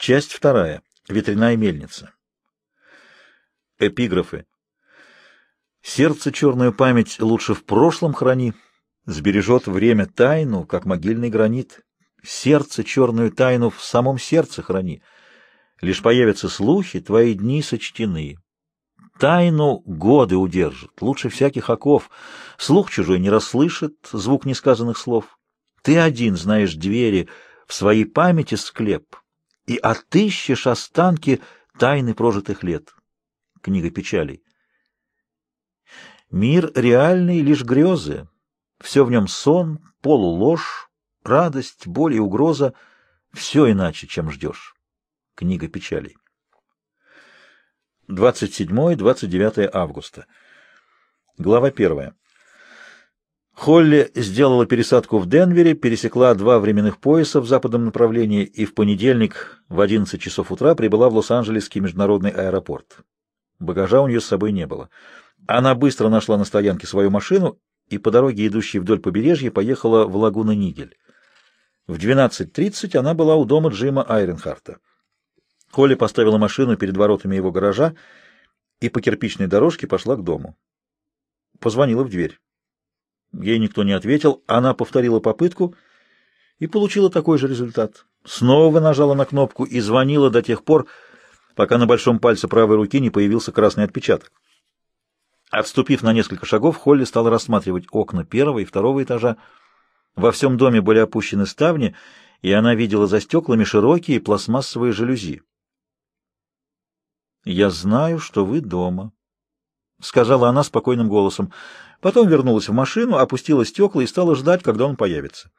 Часть вторая. Ветряная мельница. Эпиграфы. Сердце черную память лучше в прошлом храни, Сбережет время тайну, как могильный гранит. Сердце черную тайну в самом сердце храни. Лишь появятся слухи, твои дни сочтены. Тайну годы удержат, лучше всяких оков. Слух чужой не расслышит звук несказанных слов. Ты один знаешь двери в своей памяти склеп и отыщешь останки тайны прожитых лет. Книга печалей. Мир реальный лишь грезы. Все в нем сон, полуложь, радость, боль и угроза. Все иначе, чем ждешь. Книга печалей. 27-29 августа. Глава 1. Холли сделала пересадку в Денвере, пересекла два временных пояса в западном направлении и в понедельник в 11 часов утра прибыла в Лос-Анджелесский международный аэропорт. Багажа у нее с собой не было. Она быстро нашла на стоянке свою машину и по дороге, идущей вдоль побережья, поехала в лагуна Нигель. В 12.30 она была у дома Джима Айренхарта. Холли поставила машину перед воротами его гаража и по кирпичной дорожке пошла к дому. Позвонила в дверь. Ей никто не ответил, она повторила попытку и получила такой же результат. Снова нажала на кнопку и звонила до тех пор, пока на большом пальце правой руки не появился красный отпечаток. Отступив на несколько шагов, Холли стала рассматривать окна первого и второго этажа. Во всем доме были опущены ставни, и она видела за стеклами широкие пластмассовые жалюзи. «Я знаю, что вы дома», — сказала она спокойным голосом. Потом вернулась в машину, опустила стекла и стала ждать, когда он появится.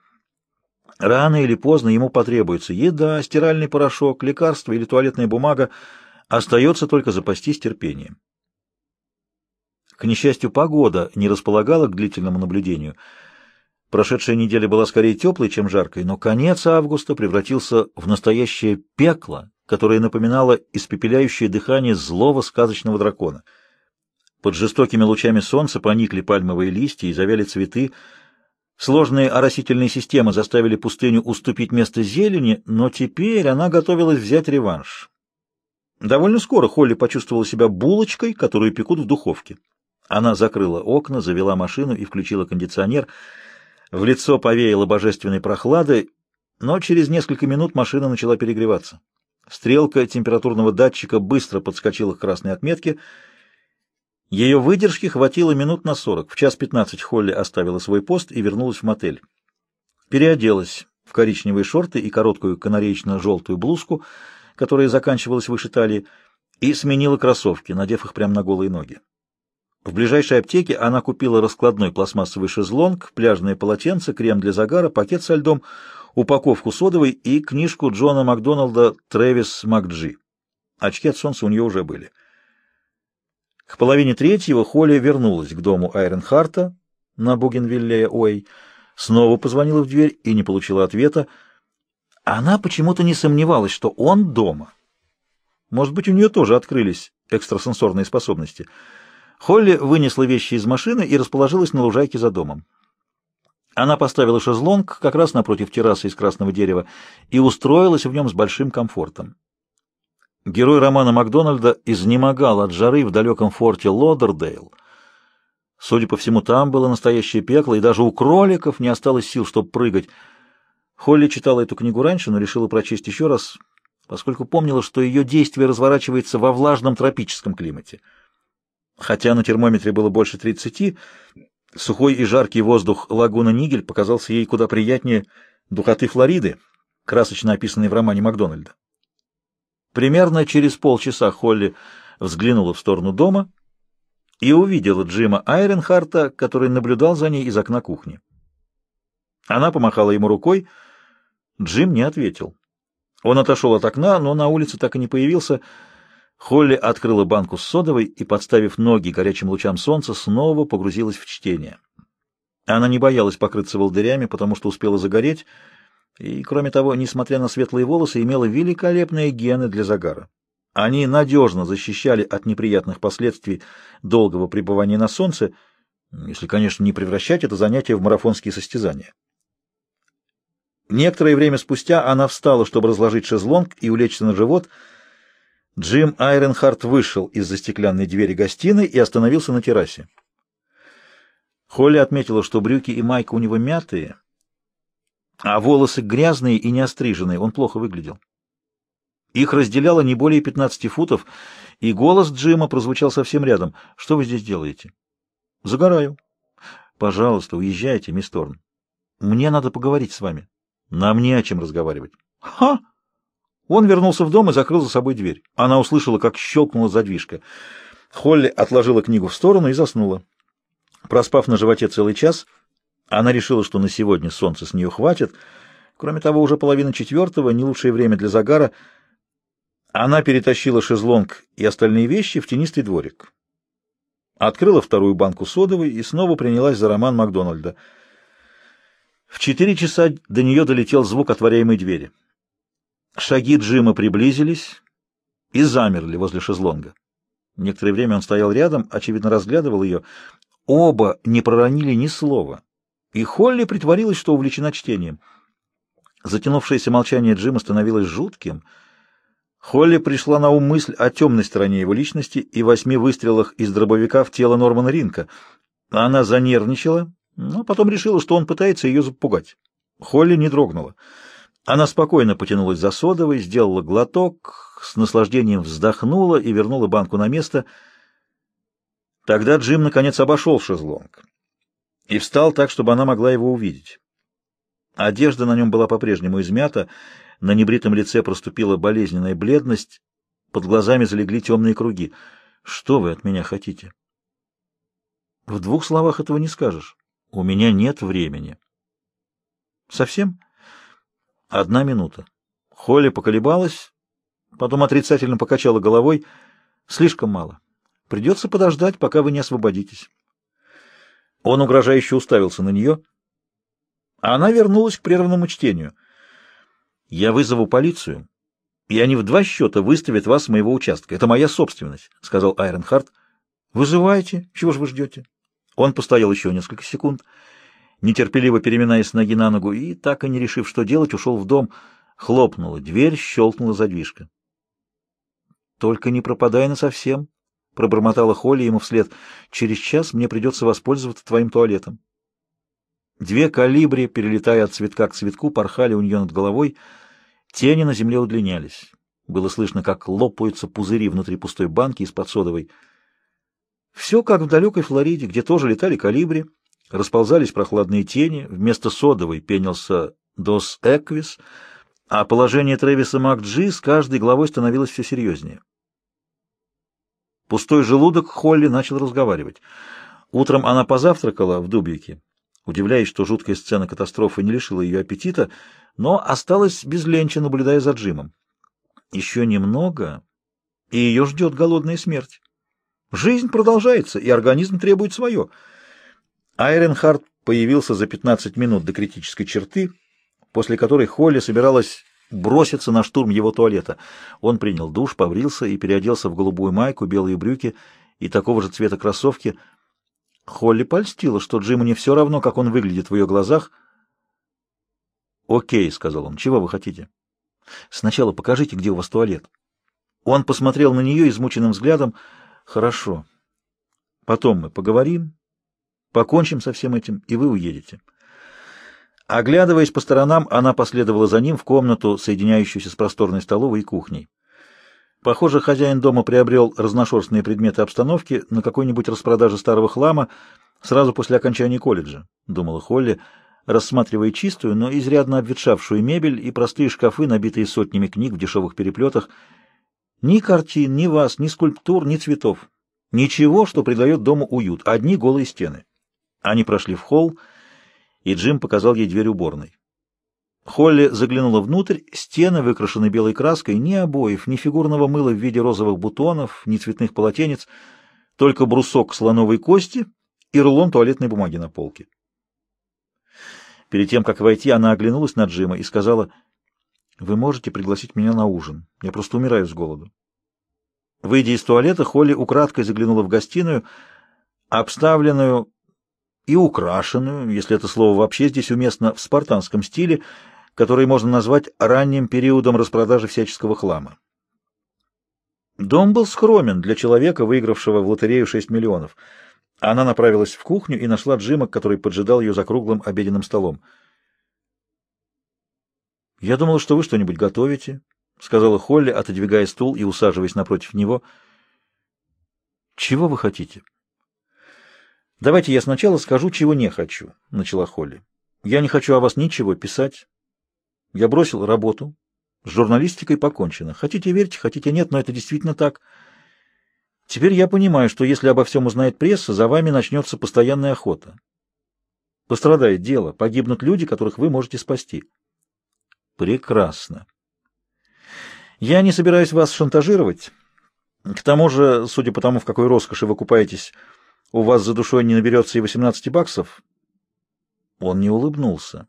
Рано или поздно ему потребуется еда, стиральный порошок, лекарство или туалетная бумага. Остается только запастись терпением. К несчастью, погода не располагала к длительному наблюдению. Прошедшая неделя была скорее теплой, чем жаркой, но конец августа превратился в настоящее пекло, которое напоминало испепеляющее дыхание злого сказочного дракона — под жестокими лучами солнца поникли пальмовые листья и завяли цветы. Сложные оросительные системы заставили пустыню уступить место зелени, но теперь она готовилась взять реванш. Довольно скоро Холли почувствовала себя булочкой, которую пекут в духовке. Она закрыла окна, завела машину и включила кондиционер. В лицо повеяло божественной прохладой, но через несколько минут машина начала перегреваться. Стрелка температурного датчика быстро подскочила к красной отметке — ее выдержки хватило минут на сорок. В час пятнадцать Холли оставила свой пост и вернулась в мотель. Переоделась в коричневые шорты и короткую канареечно-желтую блузку, которая заканчивалась выше талии, и сменила кроссовки, надев их прямо на голые ноги. В ближайшей аптеке она купила раскладной пластмассовый шезлонг, пляжное полотенце, крем для загара, пакет со льдом, упаковку содовой и книжку Джона Макдоналда «Трэвис МакДжи». Очки от солнца у нее уже были. К половине третьего Холли вернулась к дому Айренхарта на Бугенвилле-Уэй, снова позвонила в дверь и не получила ответа. Она почему-то не сомневалась, что он дома. Может быть, у нее тоже открылись экстрасенсорные способности. Холли вынесла вещи из машины и расположилась на лужайке за домом. Она поставила шезлонг как раз напротив террасы из красного дерева и устроилась в нем с большим комфортом. Герой романа Макдональда изнемогал от жары в далеком форте Лодердейл. Судя по всему, там было настоящее пекло, и даже у кроликов не осталось сил, чтобы прыгать. Холли читала эту книгу раньше, но решила прочесть еще раз, поскольку помнила, что ее действие разворачивается во влажном тропическом климате. Хотя на термометре было больше 30, сухой и жаркий воздух лагуна Нигель показался ей куда приятнее духоты Флориды, красочно описанной в романе Макдональда. Примерно через полчаса Холли взглянула в сторону дома и увидела Джима Айренхарта, который наблюдал за ней из окна кухни. Она помахала ему рукой, Джим не ответил. Он отошел от окна, но на улице так и не появился. Холли открыла банку с содовой и, подставив ноги горячим лучам солнца, снова погрузилась в чтение. Она не боялась покрыться волдырями, потому что успела загореть, и, кроме того, несмотря на светлые волосы, имела великолепные гены для загара. Они надежно защищали от неприятных последствий долгого пребывания на солнце, если, конечно, не превращать это занятие в марафонские состязания. Некоторое время спустя она встала, чтобы разложить шезлонг и улечься на живот. Джим Айренхарт вышел из-за стеклянной двери гостиной и остановился на террасе. Холли отметила, что брюки и майка у него мятые, а волосы грязные и неостриженные, он плохо выглядел. Их разделяло не более 15 футов, и голос Джима прозвучал совсем рядом. «Что вы здесь делаете?» «Загораю». «Пожалуйста, уезжайте, мисс Торн. Мне надо поговорить с вами». «Нам не о чем разговаривать». «Ха!» Он вернулся в дом и закрыл за собой дверь. Она услышала, как щелкнула задвижка. Холли отложила книгу в сторону и заснула. Проспав на животе целый час, она решила, что на сегодня солнца с нее хватит. Кроме того, уже половина четвертого, не лучшее время для загара. Она перетащила шезлонг и остальные вещи в тенистый дворик. Открыла вторую банку содовой и снова принялась за роман Макдональда. В четыре часа до нее долетел звук отворяемой двери. Шаги Джима приблизились и замерли возле шезлонга. Некоторое время он стоял рядом, очевидно, разглядывал ее. Оба не проронили ни слова, и Холли притворилась, что увлечена чтением. Затянувшееся молчание Джима становилось жутким. Холли пришла на ум мысль о темной стороне его личности и восьми выстрелах из дробовика в тело Нормана Ринка. Она занервничала, но потом решила, что он пытается ее запугать. Холли не дрогнула. Она спокойно потянулась за содовой, сделала глоток, с наслаждением вздохнула и вернула банку на место — Тогда Джим наконец обошел шезлонг и встал так, чтобы она могла его увидеть. Одежда на нем была по-прежнему измята, на небритом лице проступила болезненная бледность, под глазами залегли темные круги. «Что вы от меня хотите?» «В двух словах этого не скажешь. У меня нет времени». «Совсем?» «Одна минута». Холли поколебалась, потом отрицательно покачала головой. «Слишком мало. Придется подождать, пока вы не освободитесь. Он угрожающе уставился на нее. А она вернулась к прерванному чтению. «Я вызову полицию, и они в два счета выставят вас с моего участка. Это моя собственность», — сказал Айренхард. «Вызывайте. Чего же вы ждете?» Он постоял еще несколько секунд, нетерпеливо переминаясь с ноги на ногу, и, так и не решив, что делать, ушел в дом. Хлопнула дверь, щелкнула задвижка. «Только не пропадай насовсем», — пробормотала Холли ему вслед. «Через час мне придется воспользоваться твоим туалетом». Две калибри, перелетая от цветка к цветку, порхали у нее над головой. Тени на земле удлинялись. Было слышно, как лопаются пузыри внутри пустой банки из-под содовой. Все как в далекой Флориде, где тоже летали калибри, расползались прохладные тени, вместо содовой пенился Дос Эквис, а положение Трэвиса МакДжи с каждой главой становилось все серьезнее. Пустой желудок Холли начал разговаривать. Утром она позавтракала в Дубике, удивляясь, что жуткая сцена катастрофы не лишила ее аппетита, но осталась без ленча, наблюдая за Джимом. Еще немного, и ее ждет голодная смерть. Жизнь продолжается, и организм требует свое. Айренхард появился за 15 минут до критической черты, после которой Холли собиралась броситься на штурм его туалета. Он принял душ, побрился и переоделся в голубую майку, белые брюки и такого же цвета кроссовки. Холли польстила, что Джиму не все равно, как он выглядит в ее глазах. «Окей», — сказал он, — «чего вы хотите?» «Сначала покажите, где у вас туалет». Он посмотрел на нее измученным взглядом. «Хорошо. Потом мы поговорим, покончим со всем этим, и вы уедете». Оглядываясь по сторонам, она последовала за ним в комнату, соединяющуюся с просторной столовой и кухней. Похоже, хозяин дома приобрел разношерстные предметы обстановки на какой-нибудь распродаже старого хлама сразу после окончания колледжа, — думала Холли, рассматривая чистую, но изрядно обветшавшую мебель и простые шкафы, набитые сотнями книг в дешевых переплетах. Ни картин, ни ваз, ни скульптур, ни цветов. Ничего, что придает дому уют, одни голые стены. Они прошли в холл, и Джим показал ей дверь уборной. Холли заглянула внутрь, стены выкрашены белой краской, ни обоев, ни фигурного мыла в виде розовых бутонов, ни цветных полотенец, только брусок слоновой кости и рулон туалетной бумаги на полке. Перед тем, как войти, она оглянулась на Джима и сказала, «Вы можете пригласить меня на ужин. Я просто умираю с голоду». Выйдя из туалета, Холли украдкой заглянула в гостиную, обставленную и украшенную, если это слово вообще здесь уместно, в спартанском стиле, который можно назвать ранним периодом распродажи всяческого хлама. Дом был скромен для человека, выигравшего в лотерею 6 миллионов. Она направилась в кухню и нашла Джима, который поджидал ее за круглым обеденным столом. «Я думала, что вы что-нибудь готовите», — сказала Холли, отодвигая стул и усаживаясь напротив него. «Чего вы хотите?» «Давайте я сначала скажу, чего не хочу», — начала Холли. «Я не хочу о вас ничего писать. Я бросил работу, с журналистикой покончено. Хотите верьте, хотите нет, но это действительно так. Теперь я понимаю, что если обо всем узнает пресса, за вами начнется постоянная охота. Пострадает дело, погибнут люди, которых вы можете спасти. Прекрасно. Я не собираюсь вас шантажировать. К тому же, судя по тому, в какой роскоши вы купаетесь, у вас за душой не наберется и 18 баксов. Он не улыбнулся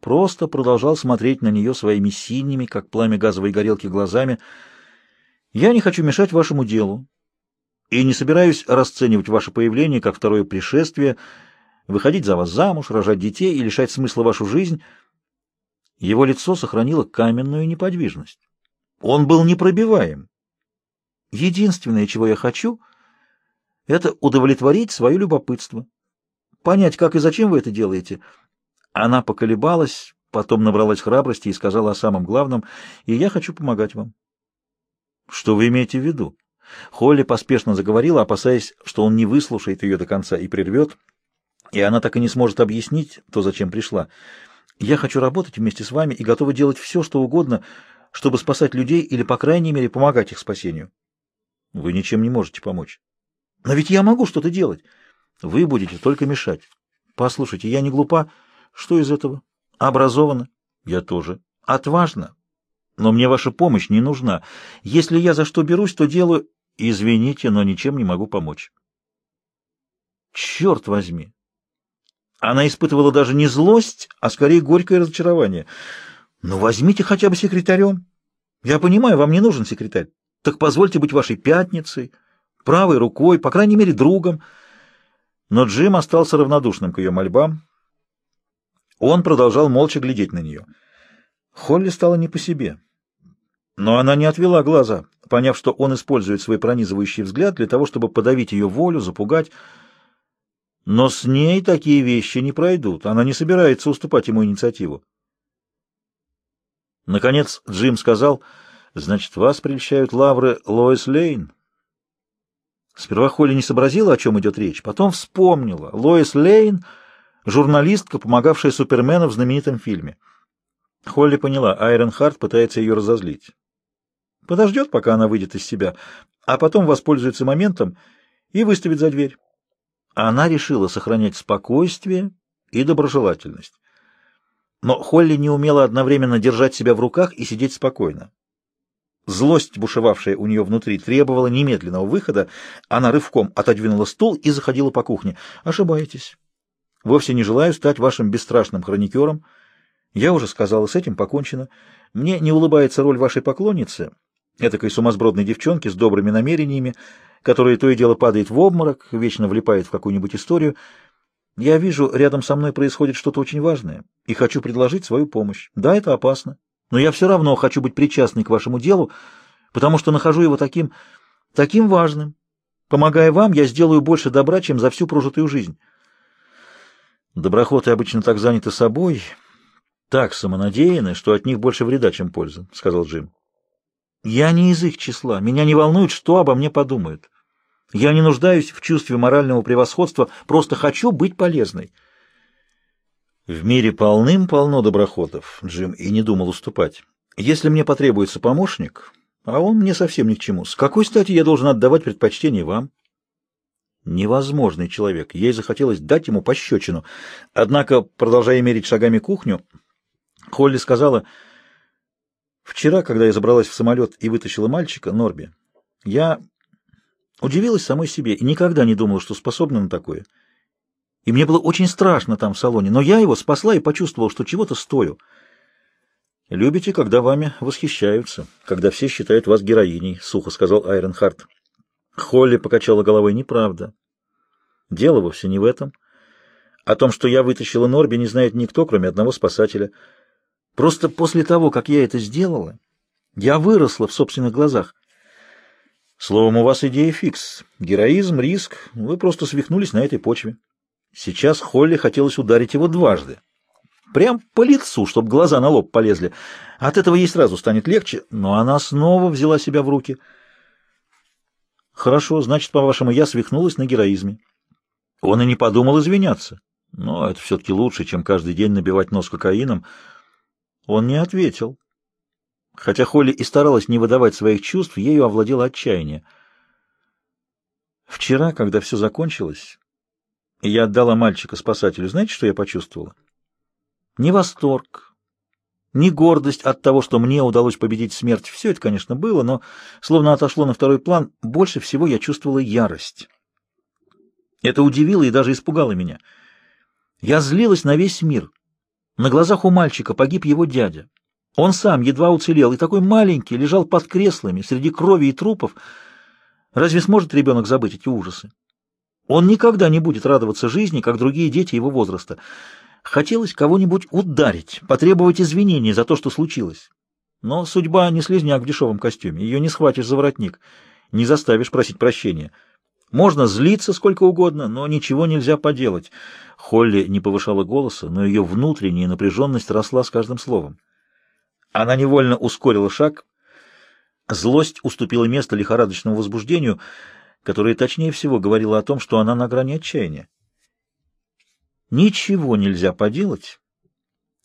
просто продолжал смотреть на нее своими синими, как пламя газовой горелки, глазами. «Я не хочу мешать вашему делу и не собираюсь расценивать ваше появление как второе пришествие, выходить за вас замуж, рожать детей и лишать смысла вашу жизнь». Его лицо сохранило каменную неподвижность. Он был непробиваем. Единственное, чего я хочу, это удовлетворить свое любопытство, понять, как и зачем вы это делаете — она поколебалась, потом набралась храбрости и сказала о самом главном, и я хочу помогать вам. Что вы имеете в виду? Холли поспешно заговорила, опасаясь, что он не выслушает ее до конца и прервет, и она так и не сможет объяснить то, зачем пришла. Я хочу работать вместе с вами и готова делать все, что угодно, чтобы спасать людей или, по крайней мере, помогать их спасению. Вы ничем не можете помочь. Но ведь я могу что-то делать. Вы будете только мешать. Послушайте, я не глупа, что из этого? Образована? Я тоже. Отважна? Но мне ваша помощь не нужна. Если я за что берусь, то делаю... Извините, но ничем не могу помочь. Черт возьми! Она испытывала даже не злость, а скорее горькое разочарование. Ну, возьмите хотя бы секретарем. Я понимаю, вам не нужен секретарь. Так позвольте быть вашей пятницей, правой рукой, по крайней мере, другом. Но Джим остался равнодушным к ее мольбам. Он продолжал молча глядеть на нее. Холли стало не по себе. Но она не отвела глаза, поняв, что он использует свой пронизывающий взгляд для того, чтобы подавить ее волю, запугать. Но с ней такие вещи не пройдут. Она не собирается уступать ему инициативу. Наконец Джим сказал, «Значит, вас прельщают лавры Лоис Лейн?» Сперва Холли не сообразила, о чем идет речь, потом вспомнила. Лоис Лейн — журналистка, помогавшая Супермену в знаменитом фильме. Холли поняла, Айрон Харт пытается ее разозлить. Подождет, пока она выйдет из себя, а потом воспользуется моментом и выставит за дверь. Она решила сохранять спокойствие и доброжелательность. Но Холли не умела одновременно держать себя в руках и сидеть спокойно. Злость, бушевавшая у нее внутри, требовала немедленного выхода. Она рывком отодвинула стул и заходила по кухне. «Ошибаетесь. Вовсе не желаю стать вашим бесстрашным хроникером. Я уже сказала, с этим покончено. Мне не улыбается роль вашей поклонницы, этакой сумасбродной девчонки с добрыми намерениями, которая то и дело падает в обморок, вечно влипает в какую-нибудь историю. Я вижу, рядом со мной происходит что-то очень важное, и хочу предложить свою помощь. Да, это опасно, но я все равно хочу быть причастной к вашему делу, потому что нахожу его таким, таким важным. Помогая вам, я сделаю больше добра, чем за всю прожитую жизнь». Доброхоты обычно так заняты собой, так самонадеяны, что от них больше вреда, чем пользы, — сказал Джим. Я не из их числа. Меня не волнует, что обо мне подумают. Я не нуждаюсь в чувстве морального превосходства, просто хочу быть полезной. В мире полным-полно доброхотов, Джим и не думал уступать. Если мне потребуется помощник, а он мне совсем ни к чему, с какой стати я должен отдавать предпочтение вам? Невозможный человек. Ей захотелось дать ему пощечину. Однако, продолжая мерить шагами кухню, Холли сказала, «Вчера, когда я забралась в самолет и вытащила мальчика, Норби, я удивилась самой себе и никогда не думала, что способна на такое. И мне было очень страшно там в салоне, но я его спасла и почувствовала, что чего-то стою. «Любите, когда вами восхищаются, когда все считают вас героиней», — сухо сказал Айрон Харт. Холли покачала головой. Неправда. Дело вовсе не в этом. О том, что я вытащила Норби, не знает никто, кроме одного спасателя. Просто после того, как я это сделала, я выросла в собственных глазах. Словом, у вас идея фикс. Героизм, риск. Вы просто свихнулись на этой почве. Сейчас Холли хотелось ударить его дважды. Прям по лицу, чтобы глаза на лоб полезли. От этого ей сразу станет легче, но она снова взяла себя в руки. Хорошо, значит, по-вашему, я свихнулась на героизме. Он и не подумал извиняться. Но это все-таки лучше, чем каждый день набивать нос кокаином. Он не ответил. Хотя Холли и старалась не выдавать своих чувств, ею овладело отчаяние. Вчера, когда все закончилось, я отдала мальчика спасателю, знаете, что я почувствовала? Не восторг, не гордость от того, что мне удалось победить смерть. Все это, конечно, было, но словно отошло на второй план. Больше всего я чувствовала ярость. Это удивило и даже испугало меня. Я злилась на весь мир. На глазах у мальчика погиб его дядя. Он сам едва уцелел, и такой маленький лежал под креслами, среди крови и трупов. Разве сможет ребенок забыть эти ужасы? Он никогда не будет радоваться жизни, как другие дети его возраста. Хотелось кого-нибудь ударить, потребовать извинений за то, что случилось. Но судьба не слезняк в дешевом костюме, ее не схватишь за воротник, не заставишь просить прощения. Можно злиться сколько угодно, но ничего нельзя поделать. Холли не повышала голоса, но ее внутренняя напряженность росла с каждым словом. Она невольно ускорила шаг. Злость уступила место лихорадочному возбуждению, которое точнее всего говорило о том, что она на грани отчаяния. Ничего нельзя поделать,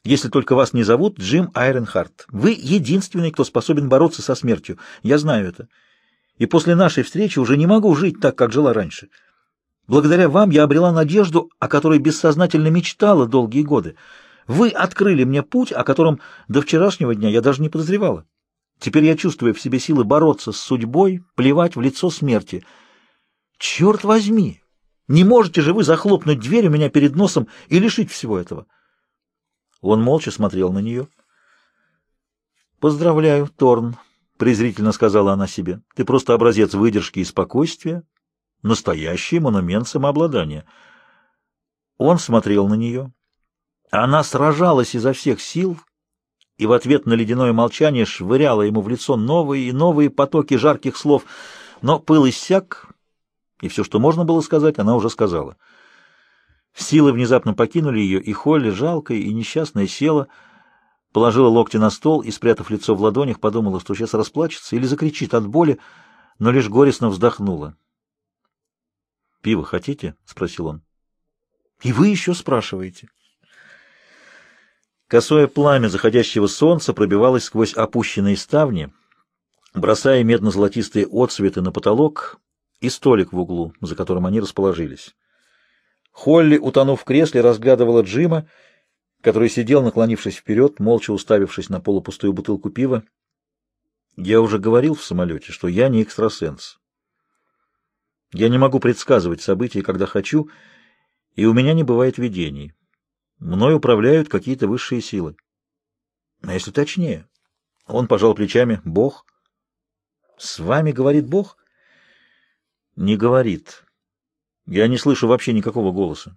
если только вас не зовут Джим Айренхарт. Вы единственный, кто способен бороться со смертью. Я знаю это. И после нашей встречи уже не могу жить так, как жила раньше. Благодаря вам я обрела надежду, о которой бессознательно мечтала долгие годы. Вы открыли мне путь, о котором до вчерашнего дня я даже не подозревала. Теперь я чувствую в себе силы бороться с судьбой, плевать в лицо смерти. Черт возьми! Не можете же вы захлопнуть дверь у меня перед носом и лишить всего этого? Он молча смотрел на нее. «Поздравляю, Торн», — презрительно сказала она себе. «Ты просто образец выдержки и спокойствия, настоящий монумент самообладания». Он смотрел на нее. Она сражалась изо всех сил и в ответ на ледяное молчание швыряла ему в лицо новые и новые потоки жарких слов, но пыл иссяк, и все, что можно было сказать, она уже сказала. Силы внезапно покинули ее, и Холли, жалкая и несчастная, села, положила локти на стол и, спрятав лицо в ладонях, подумала, что сейчас расплачется или закричит от боли, но лишь горестно вздохнула. «Пиво хотите?» — спросил он. «И вы еще спрашиваете?» Косое пламя заходящего солнца пробивалось сквозь опущенные ставни, бросая медно-золотистые отсветы на потолок, и столик в углу, за которым они расположились. Холли, утонув в кресле, разглядывала Джима, который сидел, наклонившись вперед, молча уставившись на полупустую бутылку пива. Я уже говорил в самолете, что я не экстрасенс. Я не могу предсказывать события, когда хочу, и у меня не бывает видений. Мной управляют какие-то высшие силы. А если точнее? Он пожал плечами. Бог. С вами говорит Бог? Не говорит. Я не слышу вообще никакого голоса.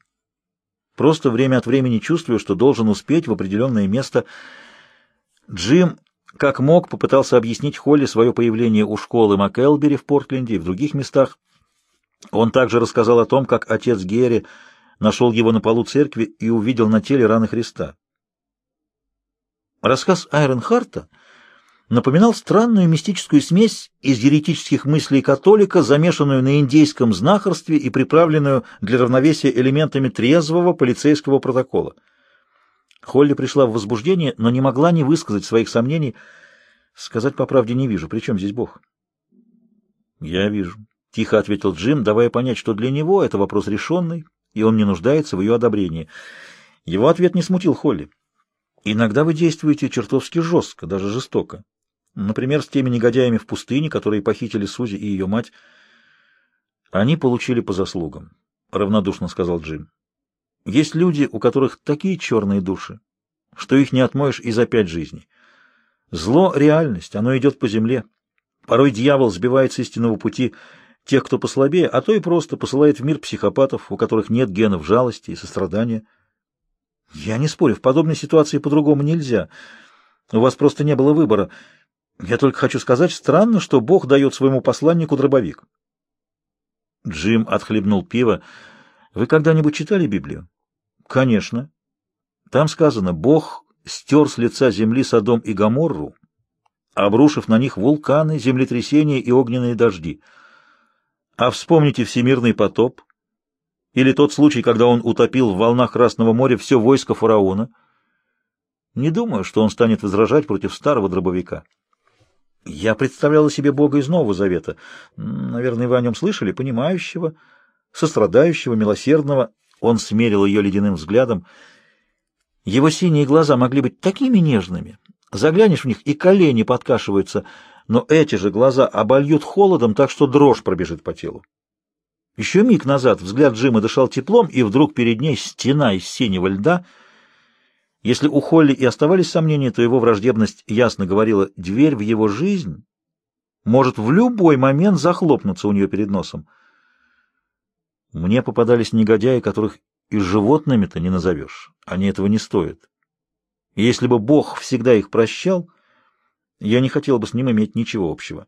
Просто время от времени чувствую, что должен успеть в определенное место. Джим, как мог, попытался объяснить Холли свое появление у школы МакЭлбери в Портленде и в других местах. Он также рассказал о том, как отец Герри нашел его на полу церкви и увидел на теле раны Христа. Рассказ Айренхарта напоминал странную мистическую смесь из еретических мыслей католика, замешанную на индейском знахарстве и приправленную для равновесия элементами трезвого полицейского протокола. Холли пришла в возбуждение, но не могла не высказать своих сомнений. Сказать по правде не вижу. При чем здесь Бог? Я вижу. Тихо ответил Джим, давая понять, что для него это вопрос решенный, и он не нуждается в ее одобрении. Его ответ не смутил Холли. Иногда вы действуете чертовски жестко, даже жестоко. Например, с теми негодяями в пустыне, которые похитили Сузи и ее мать. Они получили по заслугам, — равнодушно сказал Джим. Есть люди, у которых такие черные души, что их не отмоешь и за пять жизней. Зло — реальность, оно идет по земле. Порой дьявол сбивает с истинного пути тех, кто послабее, а то и просто посылает в мир психопатов, у которых нет генов жалости и сострадания. Я не спорю, в подобной ситуации по-другому нельзя. У вас просто не было выбора. Я только хочу сказать, странно, что Бог дает своему посланнику дробовик. Джим отхлебнул пиво. Вы когда-нибудь читали Библию? Конечно. Там сказано, Бог стер с лица земли Содом и Гоморру, обрушив на них вулканы, землетрясения и огненные дожди. А вспомните всемирный потоп, или тот случай, когда он утопил в волнах Красного моря все войско фараона. Не думаю, что он станет возражать против старого дробовика. Я представляла себе Бога из Нового Завета. Наверное, вы о нем слышали, понимающего, сострадающего, милосердного. Он смерил ее ледяным взглядом. Его синие глаза могли быть такими нежными. Заглянешь в них, и колени подкашиваются, но эти же глаза обольют холодом, так что дрожь пробежит по телу. Еще миг назад взгляд Джима дышал теплом, и вдруг перед ней стена из синего льда. Если у Холли и оставались сомнения, то его враждебность ясно говорила, дверь в его жизнь может в любой момент захлопнуться у нее перед носом. Мне попадались негодяи, которых и животными-то не назовешь. Они этого не стоят. И если бы Бог всегда их прощал, я не хотел бы с ним иметь ничего общего.